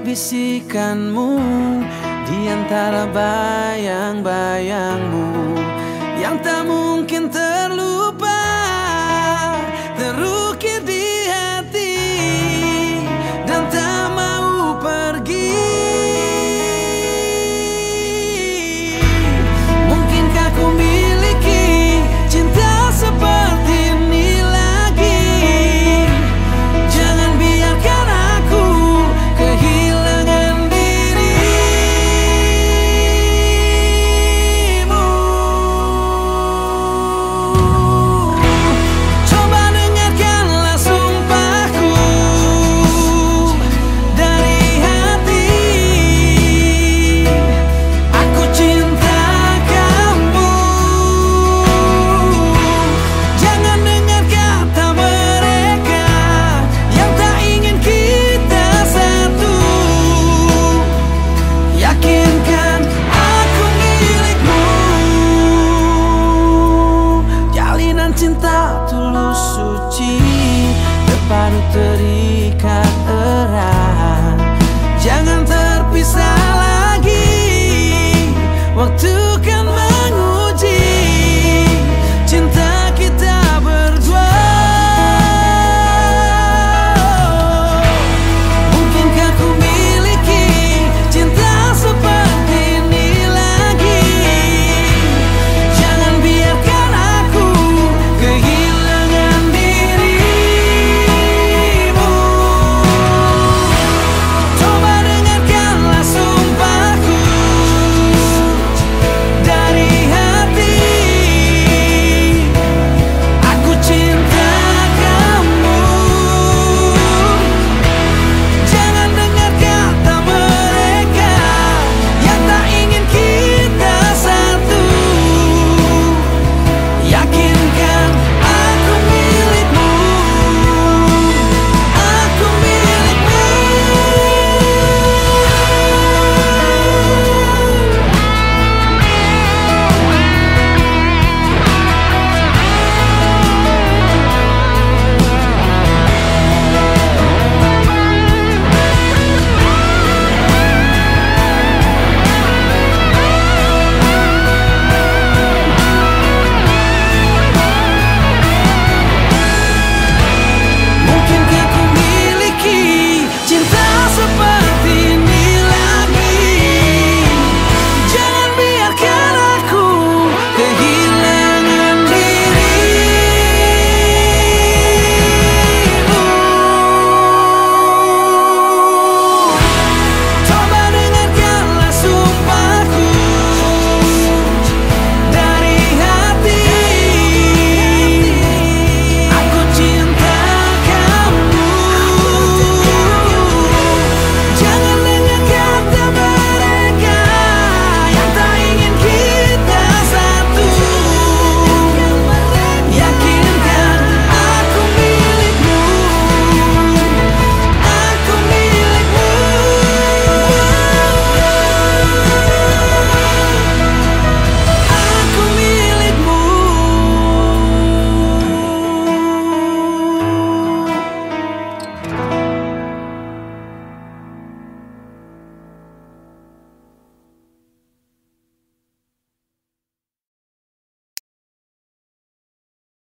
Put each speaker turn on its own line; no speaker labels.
bisikanmu di antara bayang-bayangmu yang tak mungkin terluka. tulus suci Terpadu terikat erat. Jangan